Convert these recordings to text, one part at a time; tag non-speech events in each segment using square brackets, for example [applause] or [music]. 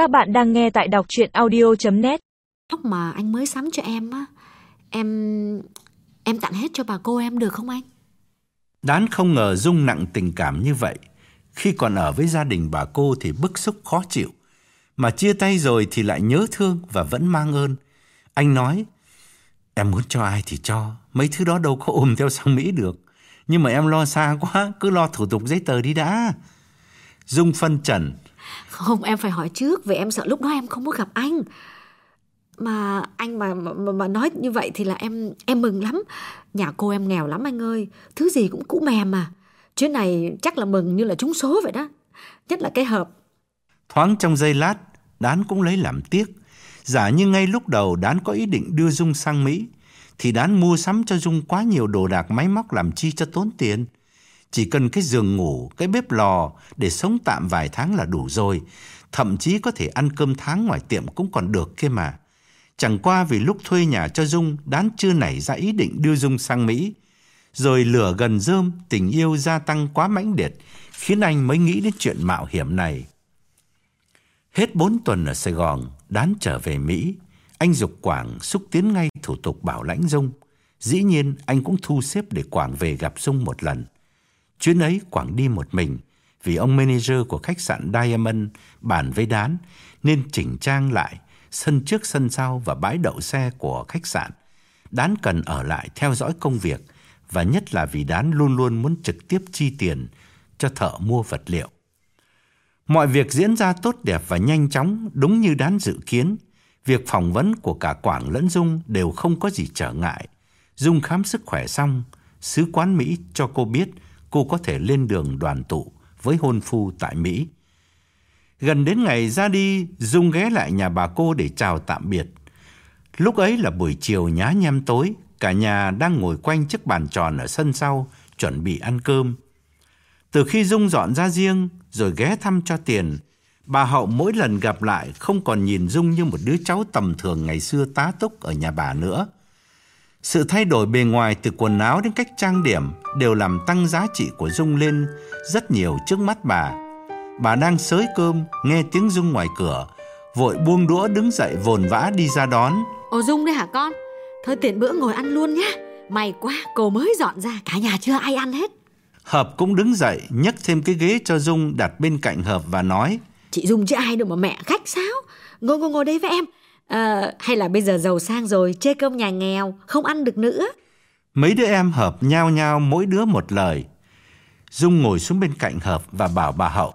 Các bạn đang nghe tại đọc chuyện audio.net Tóc mà anh mới sắm cho em á Em... Em tặng hết cho bà cô em được không anh? Đán không ngờ Dung nặng tình cảm như vậy. Khi còn ở với gia đình bà cô thì bức xúc khó chịu. Mà chia tay rồi thì lại nhớ thương và vẫn mang ơn. Anh nói, em muốn cho ai thì cho. Mấy thứ đó đâu có ôm theo sang Mỹ được. Nhưng mà em lo xa quá, cứ lo thủ tục giấy tờ đi đã. Dung phân trần, không em phải hỏi trước Vì em sợ lúc đó em không có gặp anh. Mà anh mà, mà, mà nói như vậy thì là em em mừng lắm. Nhà cô em nghèo lắm anh ơi Thứ gì cũng cũ mềm mà. Chuyến này chắc là mừng như là trúng số vậy đó. Nhất là cái hộp. Thoáng trong giây lát, Đán cũng lấy làm tiếc. Giả như ngay lúc đầu Đán có ý định đưa Dung sang Mỹ, thì Đán mua sắm cho Dung quá nhiều đồ đạc máy móc làm chi cho tốn tiền. Chỉ cần cái giường ngủ, cái bếp lò để sống tạm vài tháng là đủ rồi. Thậm chí có thể ăn cơm tháng ngoài tiệm cũng còn được kia mà. Chẳng qua vì lúc thuê nhà cho Dung, Đán chưa nảy ra ý định đưa Dung sang Mỹ. Rồi lửa gần rơm, tình yêu gia tăng quá mãnh liệt, khiến anh mới nghĩ đến chuyện mạo hiểm này. Hết 4 tuần ở Sài Gòn, Đán trở về Mỹ. Anh dục Quảng xúc tiến ngay thủ tục bảo lãnh Dung. Dĩ nhiên anh cũng thu xếp để Quảng về gặp Dung một lần. Chuyến ấy Quảng đi một mình vì ông manager của khách sạn Diamond bàn với Đán nên chỉnh trang lại sân trước sân sau và bãi đậu xe của khách sạn. Đán cần ở lại theo dõi công việc và nhất là vì Đán luôn luôn muốn trực tiếp chi tiền cho thợ mua vật liệu. Mọi việc diễn ra tốt đẹp và nhanh chóng đúng như Đán dự kiến. Việc phỏng vấn của cả Quảng lẫn Dung đều không có gì trở ngại. Dung khám sức khỏe xong, sứ quán Mỹ cho cô biết cô có thể lên đường đoàn tụ với hôn phu tại Mỹ. Gần đến ngày ra đi, Dung ghé lại nhà bà cô để chào tạm biệt. Lúc ấy là buổi chiều nhá nhem tối, cả nhà đang ngồi quanh chiếc bàn tròn ở sân sau, chuẩn bị ăn cơm. Từ khi Dung dọn ra riêng, rồi ghé thăm cho tiền, bà Hậu mỗi lần gặp lại không còn nhìn Dung như một đứa cháu tầm thường ngày xưa tá túc ở nhà bà nữa. Sự thay đổi bề ngoài từ quần áo đến cách trang điểm đều làm tăng giá trị của Dung lên rất nhiều trước mắt bà. Bà đang sới cơm, nghe tiếng Dung ngoài cửa, vội buông đũa đứng dậy vồn vã đi ra đón. Ồ Dung đấy hả con? Thôi tiện bữa ngồi ăn luôn nhá. May quá cô mới dọn ra Cả nhà chưa ai ăn hết. Hợp cũng đứng dậy, nhấc thêm cái ghế cho Dung đặt bên cạnh Hợp và nói. Chị Dung chứ ai đâu mà mẹ khách sao? Ngồi ngồi ngồi đây với em Ờ, Hay là bây giờ giàu sang rồi Chê cơm nhà nghèo Không ăn được nữa Mấy đứa em Hợp nhao nhao mỗi đứa một lời. Dung ngồi xuống bên cạnh Hợp và bảo bà Hậu.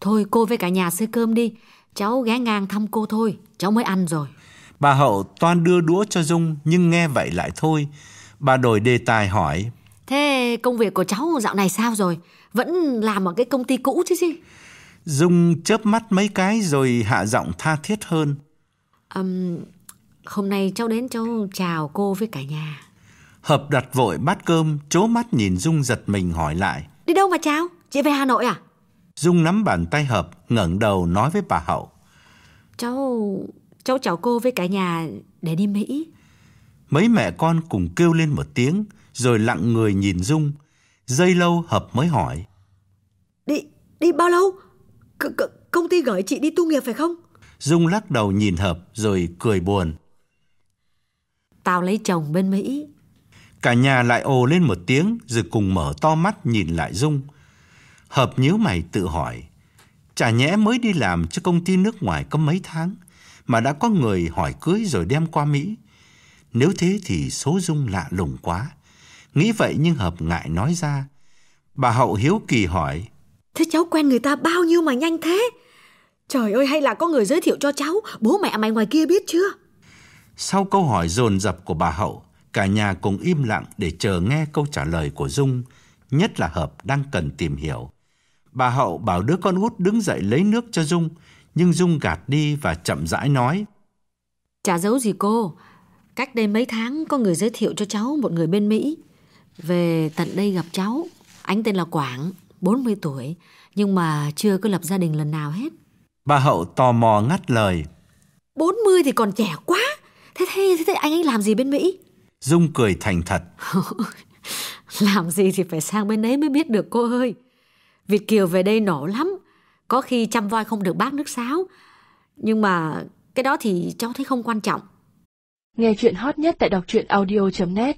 Thôi cô với cả nhà xơi cơm đi Cháu ghé ngang thăm cô thôi Cháu mới ăn rồi Bà Hậu toan đưa đũa cho Dung nhưng nghe vậy lại thôi. Bà đổi đề tài hỏi. Thế công việc của cháu dạo này sao rồi Vẫn làm ở cái công ty cũ chứ gì Dung chớp mắt mấy cái rồi hạ giọng tha thiết hơn. Ừm, Hôm nay cháu đến cháu chào cô với cả nhà Hợp đặt vội bát cơm, chố mắt nhìn Dung giật mình hỏi lại. Đi đâu mà chào Chị về Hà Nội à Dung nắm bàn tay Hợp, ngẩng đầu nói với bà Hậu. Cháu cháu chào cô với cả nhà để đi Mỹ. Mấy mẹ con cùng kêu lên một tiếng, rồi lặng người nhìn Dung. Giây lâu Hợp mới hỏi. Đi, đi bao lâu? C -c công ty gửi chị đi tu nghiệp phải không? Dung lắc đầu nhìn Hợp rồi cười buồn. Tao lấy chồng bên Mỹ. Cả nhà lại ồ lên một tiếng rồi cùng mở to mắt nhìn lại Dung. Hợp nhíu mày tự hỏi. Chả nhẽ mới đi làm cho công ty nước ngoài có mấy tháng mà đã có người hỏi cưới rồi đem qua Mỹ. Nếu thế thì số Dung lạ lùng quá. Nghĩ vậy nhưng Hợp ngại nói ra. Bà Hậu hiếu kỳ hỏi. Thế cháu quen người ta bao nhiêu mà nhanh thế? Trời ơi hay là có người giới thiệu cho cháu Bố mẹ mày ngoài kia biết chưa Sau câu hỏi dồn dập của bà Hậu, cả nhà cùng im lặng để chờ nghe câu trả lời của Dung, nhất là Hợp đang cần tìm hiểu. Bà Hậu bảo đứa con út đứng dậy lấy nước cho Dung, nhưng Dung gạt đi và chậm rãi nói. Chả giấu gì cô. Cách đây mấy tháng có người giới thiệu cho cháu một người bên Mỹ. Về tận đây gặp cháu. Anh tên là Quảng, 40 tuổi, nhưng mà chưa có lập gia đình lần nào hết. Bà Hậu tò mò ngắt lời. 40 thì còn trẻ quá Thế thế, thế, thế anh ấy làm gì bên Mỹ? Dung cười thành thật. [laughs] làm gì thì phải sang bên đấy mới biết được cô ơi. Việt Kiều về đây nổ lắm. Có khi chăm voi không được bát nước sáo. Nhưng mà cái đó thì cháu thấy không quan trọng. Nghe chuyện hot nhất tại đọc truyện audio.net